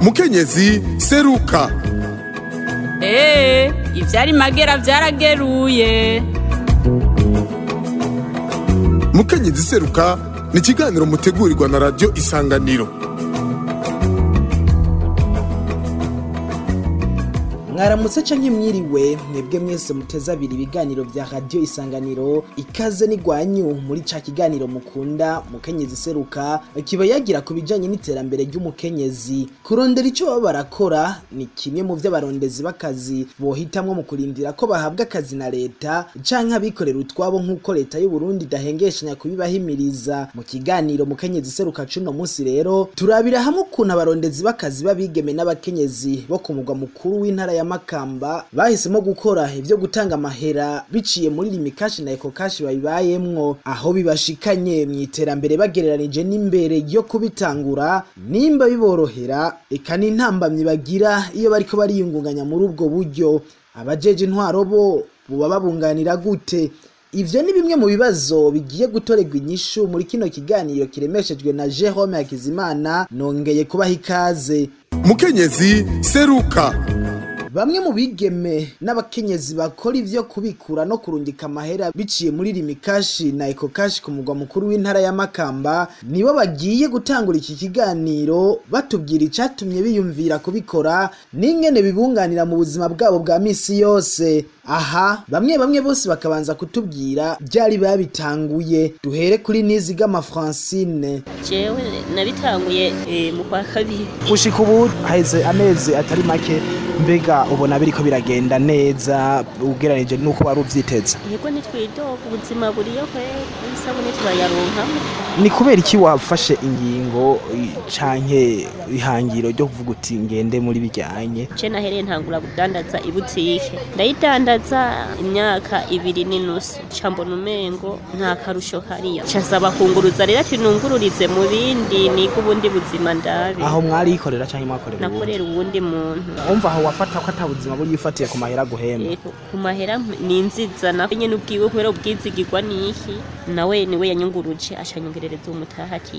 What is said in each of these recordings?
mukenyezi seruka eee eh, ibyari magera byarageruye mukenyezi seruka ni ikiganiro mutegurirwa na radiyo isanganiro mwaramutse canke mwiriwe mwebwe mwese muteze abiri ibiganiro bya radiyo isanganiro ikaze n'igwanyu muri ca kiganiro mukunda mukenyezi seruka kiba yagira ku bijyanye n'iterambere ry'umukenyezi kurondera icyo baba barakora ni kimwe mu vy'abarondezi b'akazi bohitamo mu kurindira ko bahabwa akazi na leta canke abikorera utwabo nk'uko leta y'u Burundi idahengeshanya kubibahimiriza mu kiganiro mukenyezi seruka cuno munsi rero turabira hamwe ukuntu abarondezi b'akazi b'abigeme n'abakenyezi bo ku mugwa mukuru w'intara ya Makamba bahisemo gukora ibyo gutanga amahera biciye muri limikashi na ekokashi bayibayemwo aho bibashikanye mu iterambere bagereranije n'imbere yo kubitangura nimba biborohera eka n'intambamyi bagira iyo bari bariko bariyungunganya muri ubwo buryo abajeje intwaro bo buba babunganira gute ibyo ni bimwe mu bibazo bigiye gutorerwa inyishu muri kino kiganiro kiremeshejwe na jehome Hakizimana nongeye kubaha ikaze Mukenyezi seruka bamwe mu bigeme n'abakenyezi bakora ivyo kubikura no kurungika amahera biciye muri rimikashi na ekokashi ku mugwa mukuru w'intara ya makamba nibo bagiye gutangura iki kiganiro batubwira icyatumye biyumvira kubikora n'ingene bibunganira mu buzima bwabo bwa misi yose aha bamwe bamwe bose bakabanza kutubwira byari babitanguye duhere kuri nizigama francine jewe nabitanguye eh, mu kwa kabiri gushika ubu haheze amezi atari make mbega ubona biri ko biragenda neza ugereranije n'uko wari ubyiteze yego nitwidoga ubuzima buriyo isabune turayaronkamo ni kubera iki wafashe ingingo canke ihangiro ryo kuvuga uti ngende muri bijyanye nce nahereye ntangura kudandaza ibutike ndayidandaza imyaka ibiri n'inusu nca mbona nta karusho kariyo nca kunguruza rero ati nungururize mu bindi ni ko ubundi buzima ndabe aho mwarikorera canke mwakorera nakorera muntu umva aho wafata ko ata buzima yifatiye ku mahera aguhemba eh, ku mahera ni inziza na nyine ubwiwe kubera ubwizigirwa n'iki nawe niwe yanyunguruje ashanyongerereza umutaha ati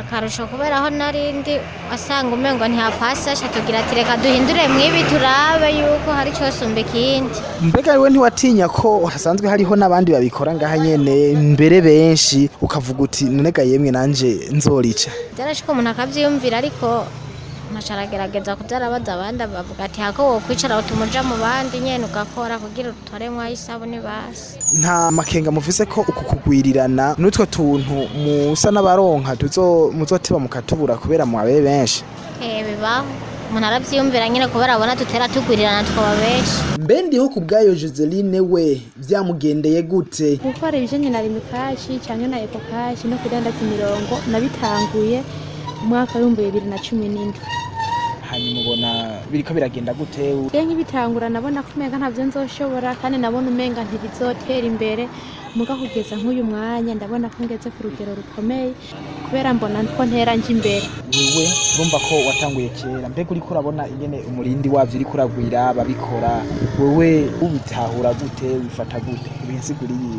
akarusho kubera aho narindi asanga umengo ntihapasasha tugira ati reka duhindure mwibi turabe yuko hari cyosumba ikindi mbega wowe ntiwatinya ko hasanzwe hariho n'abandi babikora ngaha nyene mbere benshi ukavuga uti nonega yemwe nanje nzorica byarashika umuntu akavyiyumvira ariko nkasharagerageza kubyarabaza abandi bavuga ati hako wokwicara utumuja mu bandi nyene ugakora kugira utore mwayo isabune basi nta makenga muvuze ko uku kugwirirana n'utwo tuntu musa n'abaronka muzoteba mukatubura kubera mwabe benshi bibaho umuntu arabyiyumvira nyine kubera abona dutera tugwirirana tukaba benshi mbe ndiho ku bwayo joseline we byamugendeye gute gukora ibijanye na rimikashi cyangwa na ekokashi no kudandaza imirongo nabitanguye umwaka w'ibihumbi bibiri na cumi n'indwi wanyu mubona biriko biragenda gute iyo nkibitangura nabona ko umenga ntabyo nzoshobora kandi nabona umenga ntibizotera imbere muga kugeza nk'uyu mwanya ndabona ko ngeze ku rugero rukomeye kubera mbona ko ntera njya imbere wewe urumva ko watanguye kera mbega uri kurabona ingene umurindi wabyo uriko uragwira babikora wewe ubitahura gute wifata gute ubisiguriye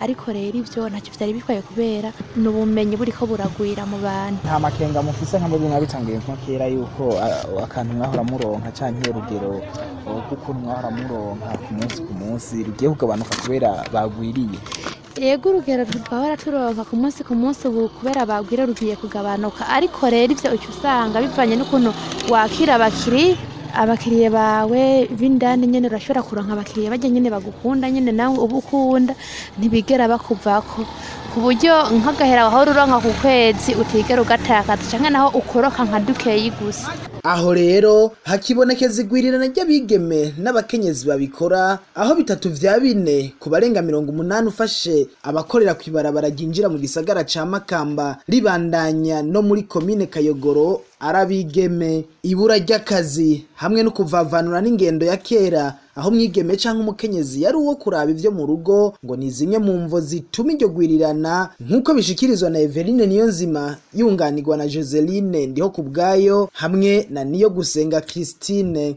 ariko rero ibyo ntacyo byari bikwiye kubera ni ubumenyi buri ko buragwira mu bantu nta makenga mufise nka muri mwabitangiye nko kera yuko akantu mwahora muronka cyangwa urugero rw'ukuntu mwahora muronka ku munsi umunsi ku munsi rugiye kugabanuka kubera bagwiriye yego urugero rwaba baraturonka ku munsi ku munsi ubu kubera bagwira rugiye kugabanuka ariko rero ibyo uca usanga bivanye n'ukuntu wakira abakiriya abakiriya bawe b'indani nyine urashobora kuronka abakiriya bajya nyine bagukunda nyine nawe uba ukunda ntibigera bakuvako ku buryo nk'agahera wahora uronka ku kwezi utigera ugatakaza cyangwa naho ukoroka nka dukeyi gusa aho rero hakibonekeza igwirirana ry'abigeme n'abakenyezi babikora aho bitatu bya bine ku barenga mirongo umunani ufashe abakorera ku ibarabara ryinjira mu gisagara cya makamba ribandanya no muri komine kayogoro arabigeme ibura ry'akazi hamwe no kuvavanura n'ingendo ya kera aho mwigeme cyangwa umukenyezi yari uwo kuraba ibyo mu rugo ngo ni zimwe mu mvo zituma iryo gwirirana nk'uko bishikirizwa na Everine nzima yunganirwa na Joseline ndiho ku bwayo hamwe na niyo gusenga Christine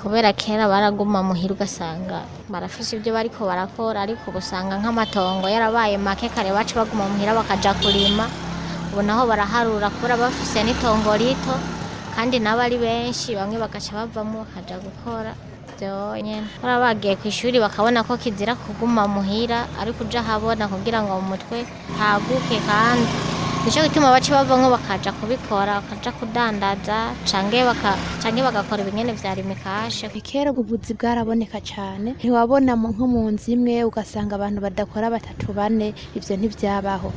kubera kera baraguma muhirwa asanga barafise ibyo bariko barakora ariko ubusanga nk'amatongo yarabaye make kare baca baguma muhira bakaja kurima ubu naho baraharura kubera bafise n'itongo rito kandi nabo ari benshi bamwe bagaca bavamo bakaja gukora video nyene bari bagiye ku ishuri bakabona ko kizira kuguma muhira ariko uja habona kugira ngo mu mutwe haguke kandi nicyo gituma abaci bavamo bakaja kubikora bakaja kudandaza cange bagakora ibingene vya rimikashe kera ubuvuzi bwaraboneka cyane ntiwabona nko mu nzu imwe ugasanga abantu badakora batatu bane ibyo ntibyabaho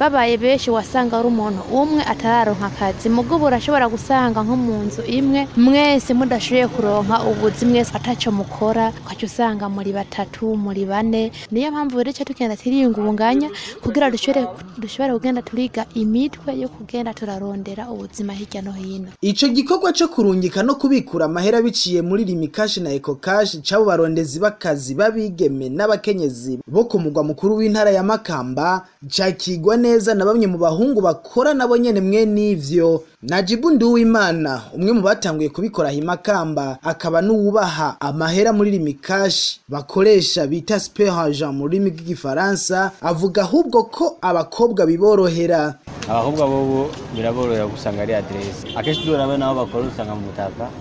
babaye benshi wasanga ari umuntu umwe atararonka akazi mugabo urashobora gusanga nko mu nzu imwe mwese mudashoboye kuronka ubuzi mwese ataco mukora ukaca usanga muri batatu muri bane niyo mpamvu rero duca tugenda turiyungunganya kugira dushobore kugenda turiga imitwe yo kugenda turarondera ubuzima hirya no hino icyo gikorwa cyo kurungika no kubikura amahera biciye muri rimikashi na ekokashi cy'abo barondezi b'akazi b'abigeme n'abakenyezi bo ku mugwa mukuru w'intara ya makamba cyakigwa neza na bamwe mu bahungu bakora nabo nyine mwe n'ivyo na jibu umwe mu batanguye kubikora himakamba akaba n'uwubaha amahera muri rimikashi bakoresha bita spehage mu rurimi rw'igifaransa avuga ahubwo ko abakobwa biborohera abakobwa bobo biraborohera gusanga ari aderesi akenshi duhura n'abo bakora usanga mu butaka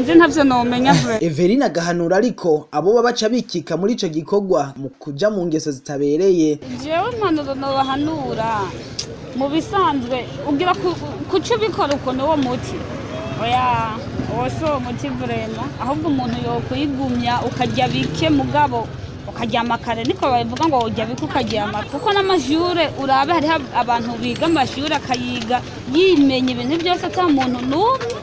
nzi ntabyo nomenya Evelina gahanura ariko abo babaca bikika muri icyo gikorwa mu kujya mu ngeso zitabereye jewe impanuro nobahanura mu bisanzwe ubwira kuki ubikora ukuntu uwo muti uwo si uwo muti vurema ahubwo umuntu yokwigumya ukajya bike mugabo ukaryama kare niko babivuga ngo ujya bike ukaryama kuko n'amashuri urabe hariho abantu biga amashuri akayiga yimenya ibintu byose atari umuntu n'umwe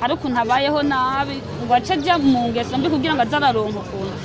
hari ukuntu abayeho nabi ngo ace ajya mu ngeso mbi kugira ngo aze ukuntu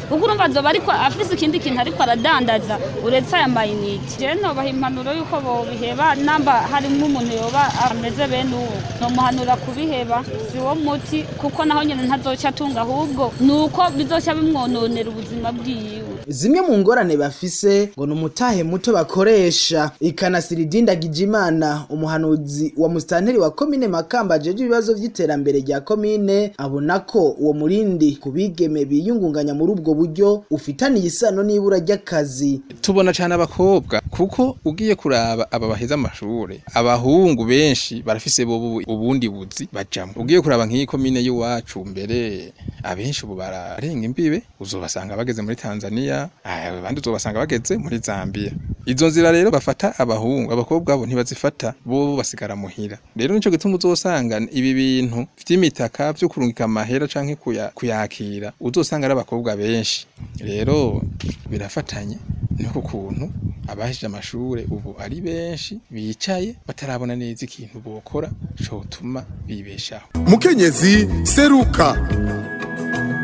kuko urumva azoba ariko afite ikindi kintu ariko aradandaza uretse aya mayinite rero nobaha impanuro y'uko biheba namba harimo umuntu yoba ameze bene uwo ni umuhanura kubiheba si wo muti kuko naho nyine nta ntazoca atunga ahubwo ni uko bizoca bimwononera ubuzima bwiwe zimwe mu ngorane bafise ngo ni umutahe muto bakoresha ikanasira idindagije imana umuhanuzi wa musitanteri wa komine makamba ajeje ibibazo by'iterambere rya komine abona ko uwo murindi ku bigeme biyungunganya muri ubwo buryo ufitaniye isano n'ibura ry'akazi tubona cyane abakobwa kuko ugiye kuraba aba baheza amashuri abahungu benshi barafise bo ubundi buzi bajamo ugiye kuraba nk'iyi komine y'iwacu mbere mbere abenshi ubu bararenga imbibe uzobasanga bageze muri Tanzania abandi uzobasanga bageze muri Zambia izo nzira rero bafata abahungu abakobwa bo ntibazifata bo basigara muhira rero nico gituma uzosanga ibi bintu vy'imitaka byo kurungika amahera canke kuyakira uzosanga ari abakobwa benshi rero birafatanye niho ukuntu abahije amashure ubu ari benshi bicaye batarabona neza ikintu bokora cotuma bibeshaho mukenyezi seruka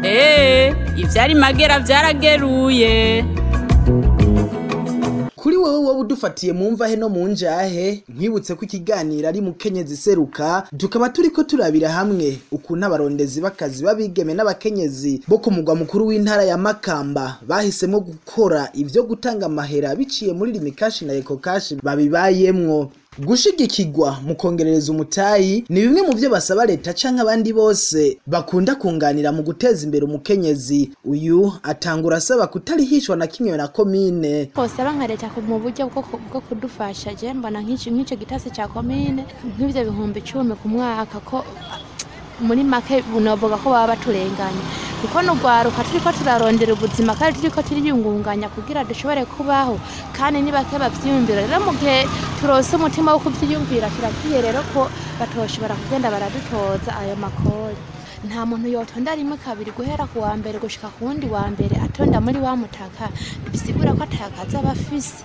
eee eh, ivyari magera vyarageruye wowe wowe udufatiye mu mvahe no mu njahe nkwibutse ko ikiganiro ari mukenyezi seruka tukaba turi ko turabira hamwe ukuntu abarondezi b'akazi b'abigeme n'abakenyezi bo ku mugwa mukuru w'intara ya makamba bahisemo gukora ibyo gutanga amahera biciye muri rimikashi na ekokashi babibayemwo Gushigikigwa mu kongerereza umutayi ni bimwe mu byo basaba leta cyangwa abandi bose bakunda kunganira mu guteza imbere umukenyezi uyu atangura asaba kutarihishwa na kimwe na komine twosaba nka leta mu buryo bwo kudufasha je mbona nk’icyo gitasi cya komine nk'ivyo bihumbi icumi ku mwaka ko muri make unavuga ko baba baturenganye kuko n'urwaruka turi ko turarondera ubuzima kandi turi ko turiyungunganya kugira dushobore kubaho kandi niba babyiyumvira rero mu gihe turose umutima wo kubyiyumvira turakwiye rero ko batoshobora kugenda baradutoza ayo makori nta muntu yotonda rimwe kabiri guhera ku wa mbere gushika ku wundi wa mbere atonda muri wa mutaka bisigura ko atakazi aba afise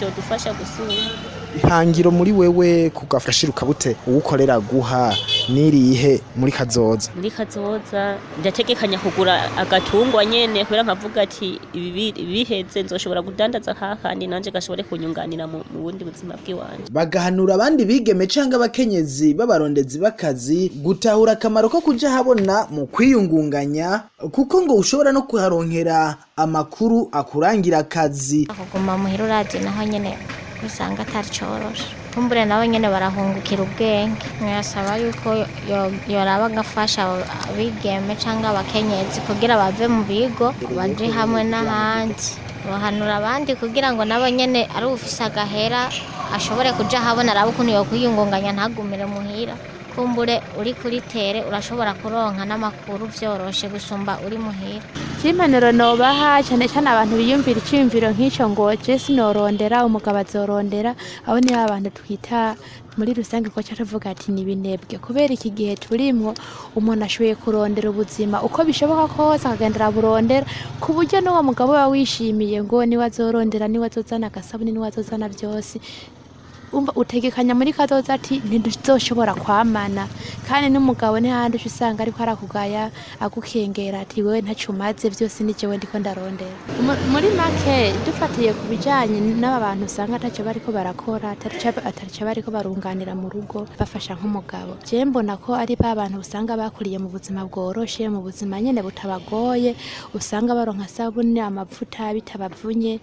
byadufasha gusura ihangiro muri wewe kugafasha ukabute uwukorera guha nirihe muri kazoza muri kazoza ndategekanya kugura agatungwa nyene kubera nkavuga ati ibi biheze nzoshobora kudandaza hahandi nanjye gashobore kunyunganira mu bundi buzima bw'iwanje bagahanura abandi bigeme canga abakenyezi b'abarondezi bakazi gutahura akamaro ko kujya habona mu kwiyungunganya kuko ngo ushobora no kuharonkera amakuru akurangira akazi aho muhira uraje naho nyene usanga atari coroshe kumbure nabo nyine barahungukira ubwenge mwasaba yuko yoraba agafasha abigeme cyangwa abakenyezi kugira bave mu bigo baje hamwe n'ahandi bahanura abandi kugira ngo nabo nyine ari ufise agahera ashobore kujya ahabona araba ukuntu yokwiyungunganya ntagumire muhira kumbure uri kuri tere urashobora kuronka n'amakuru byoroshye gusumba uri muhira impanuro nobaha cyane cyane abantu biyumvira icyiyumviro nk'icyo ngo Jesi norondera umugabo azorondera abo ni ba twita muri rusange ko cyaravuga ati ni ibinebwe kubera iki gihe turimo umuntu ashoboye kurondera ubuzima uko bishoboka kose akagendera burondera ku buryo n'uwo mugabo we wishimiye ngo niwe azorondera niwe azozana agasabune niwe azozana byose umva utegekanya muri kadoza ati ntiduzoshobora kwamana kandi n'umugabo ntihandi uca usanga ariko arakugaya agukengera ati wowe ntacyo umaze byose ni jyewe ko ndarondera muri make dufatiye ku bijyanye n'aba bantu usanga bari ko barakora atacyo bariko barunganira mu rugo bafasha nk'umugabo jewe mbona ko ari ba bantu usanga bakuriye mu buzima bworoshe mu buzima nyene butabagoye usanga baronka sabune amavuta bitabavunye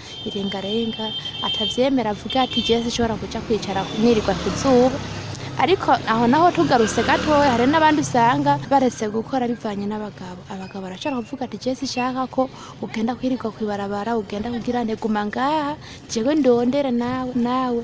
irengarenga atabyemera avuga ati jesi ishobora kujya kwicara nirirwa ku zuba ariko aho naho tugarutse gatoya hari n'abandi usanga baretse gukora bivanye n'abagabo abagabo barashobora kuvuga ati jesi ishaka ko ugenda kwirirwa ku ibarabara ugenda kugira guma ngaha jewe ndondere nawe nawe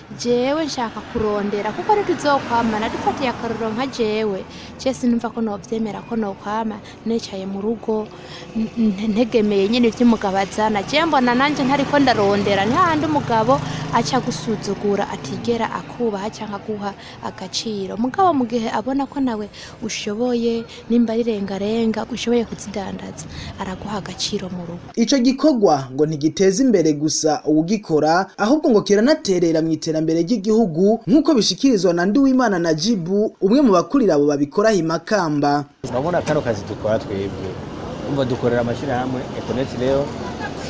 jewe nshaka kurondera kuko ariko izokwamana dufatiye akarorero nka jewe je sinumva ko nobyemera ko nokwama nicaye mu rugo ntegemeye nyine iby'umugabo azana je mbona nanjye ntariko ndarondera ntihandi umugabo aca gusura kumusuzugura atigera akubaha cyangwa guha agaciro mugabo mu gihe abona ko nawe ushoboye nimba ari ushoboye kuzidandaza araguha agaciro mu rugo icyo gikorwa ngo ntigiteze imbere gusa uwugikora ahubwo ngo kiranaterera mu iterambere ry'igihugu nk'uko bishyikirizwa na nduwimana na jibu umwe mu bakurira abo babikoraho imakamba urabona kano kazi dukora twebwe umva dukorera amashyirahamwe ekoneti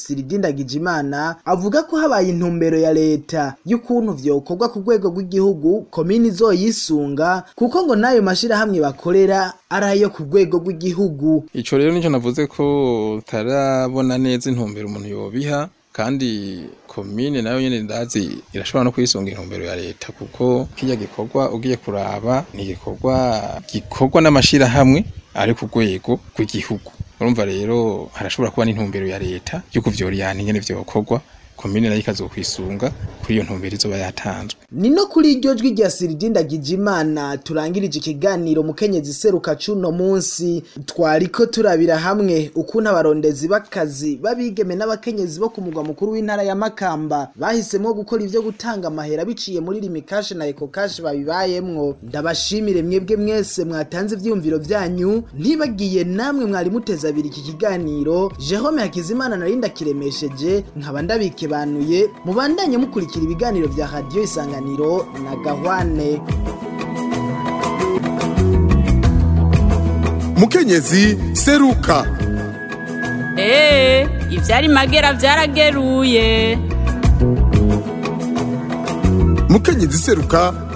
siridinda gijimana avuga ko habaye intumbero ya leta y'ukuntu vyokorwa ku rwego rw'igihugu komine yisunga kuko ngo n'ayo mashirahamwe bakorera ari ayo ku rwego rw'igihugu ico rero nicyo navuze ko utarabona neza intumbero umuntu yobiha kandi komine nayo nyene ndazi irashobora no kwisunga intumbero ya leta kuko kirya gikorwa ugiye kuraba ni igikorwa gikorwa n'amashirahamwe ari ku rwego rw'igihugu urumva rero harashobora kuba n'intumbero ya leta yuko kuvyorana ingene vyokorwa komine nayo ikaza kwisunga kuri iyo ntumbero izuba yatanzwe ni no kuri iryo jwi rya siridinda gijimana turangirije ikiganiro mukenyezi seruka cuno munsi twariko turabira hamwe ukuntu abarondezi b'akazi b'abigeme n'abakenyezi bo ku mugwa mukuru w'intara ya makamba bahisemo gukora ibyo gutanga amahera biciye muri rimikashe na ekokashi babibayemwo ndabashimire mwebwe mwese mwatanze ivyiyumviro byanyu ntibagiye namwe mwari muteza abiri iki kiganiro Jehome hakizimana nari ndakiremesheje nkaba ndabikira twabibasobanuye mubandanye mukurikira ibiganiro bya radiyo isanganiro na gahwane mukenyezi seruka eee eh, ibyari magera byarageruye mukenyezi seruka